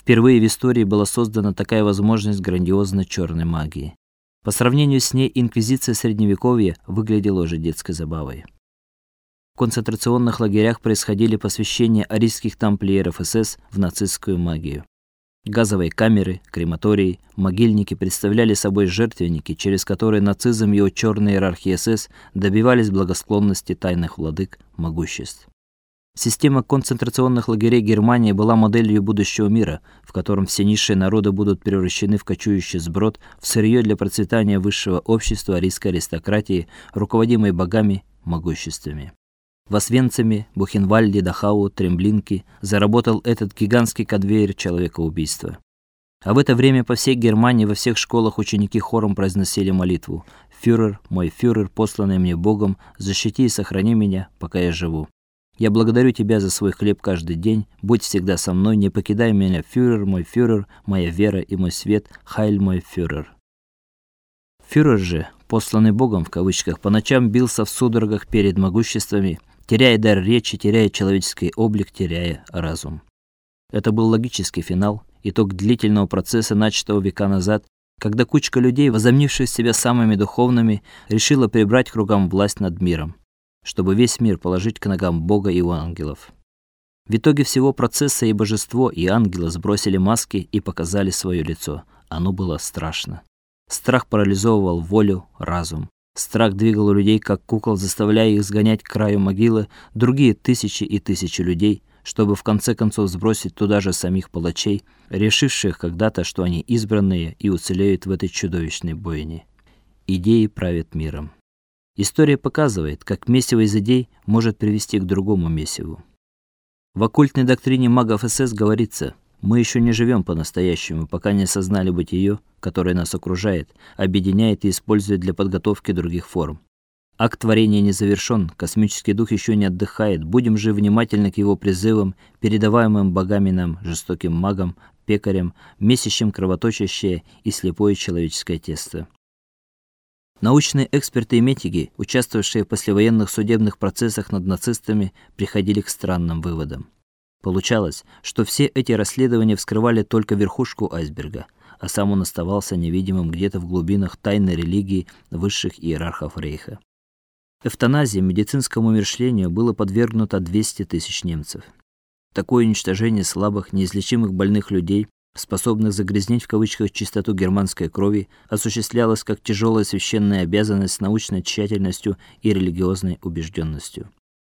Впервые в истории была создана такая возможность грандиозной черной магии. По сравнению с ней инквизиция средневековья выглядела уже детской забавой. В концентрационных лагерях происходили посвящения арийских тамплиеров СС в нацистскую магию. Газовые камеры, крематории, могильники представляли собой жертвенники, через которые нацизм и его черная иерархия СС добивались благосклонности тайных владык, могуществ. Система концентрационных лагерей Германии была моделью будущего мира, в котором все низшие народы будут превращены в кочующий сброд, в сырье для процветания высшего общества арийской аристократии, руководимой богами, могуществами. В Освенциме, Бухенвальде, Дахау, Тремблинке заработал этот гигантский конвейер человекоубийства. А в это время по всей Германии во всех школах ученики хором произносили молитву: "Фюрер, мой фюрер, посланный мне Богом, защити и сохрани меня, пока я живу. Я благодарю тебя за свой хлеб каждый день. Будь всегда со мной, не покидай меня, фюрер, мой фюрер, моя вера и мой свет, хайль мой фюрер". Фюрер же, посланный Богом в кавычках, по ночам бился в судорогах перед могуществами теряя дар речи, теряя человеческий облик, теряя разум. Это был логический финал, итог длительного процесса, начатого века назад, когда кучка людей, возомнивших себя самыми духовными, решила прибрать к рукам власть над миром, чтобы весь мир положить к ногам Бога и его ангелов. В итоге всего процесса и божество, и ангелы сбросили маски и показали свое лицо. Оно было страшно. Страх парализовывал волю, разум. Страх двигал людей как кукол, заставляя их сгонять к краю могилы другие тысячи и тысячи людей, чтобы в конце концов сбросить туда же самих палачей, решивших когда-то, что они избранные и уцелеют в этой чудовищной бойне. Идеи правят миром. История показывает, как месиво из идей может привести к другому месиву. В оккультной доктрине магов СС говорится: мы еще не живем по-настоящему, пока не осознали бытие, которое нас окружает, объединяет и использует для подготовки других форм. Акт творения не завершен, космический дух еще не отдыхает. Будем же внимательны к его призывам, передаваемым богами нам, жестоким магам, пекарям, месящим кровоточащее и слепое человеческое тесто. Научные эксперты и метики, участвовавшие в послевоенных судебных процессах над нацистами, приходили к странным выводам. Получалось, что все эти расследования вскрывали только верхушку айсберга, а сам он оставался невидимым где-то в глубинах тайной религии высших иерархов Рейха. Эвтаназии, медицинскому умерщвлению было подвергнуто 200 тысяч немцев. Такое уничтожение слабых, неизлечимых больных людей, способных загрязнить в кавычках чистоту германской крови, осуществлялось как тяжелая священная обязанность с научной тщательностью и религиозной убежденностью.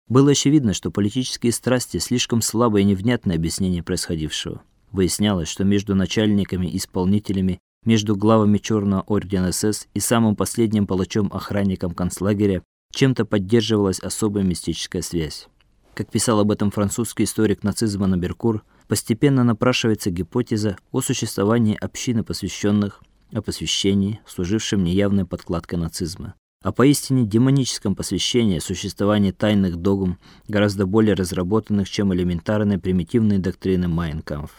Было очевидно, что политические страсти слишком слабое и невнятное объяснение происходившего. Выяснялось, что между начальниками и исполнителями, между главами Черного ордена СС и самым последним палачом-охранником концлагеря чем-то поддерживалась особая мистическая связь. Как писал об этом французский историк нацизма Наберкур, постепенно напрашивается гипотеза о существовании общины посвященных, о посвящении, служившем неявной подкладкой нацизма о поистине демоническом посвящении существования тайных догм, гораздо более разработанных, чем элементарные примитивные доктрины Майнкамф.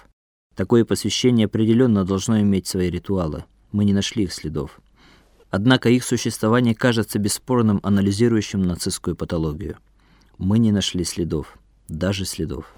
Такое посвящение определенно должно иметь свои ритуалы. Мы не нашли их следов. Однако их существование кажется бесспорным анализирующим нацистскую патологию. Мы не нашли следов, даже следов.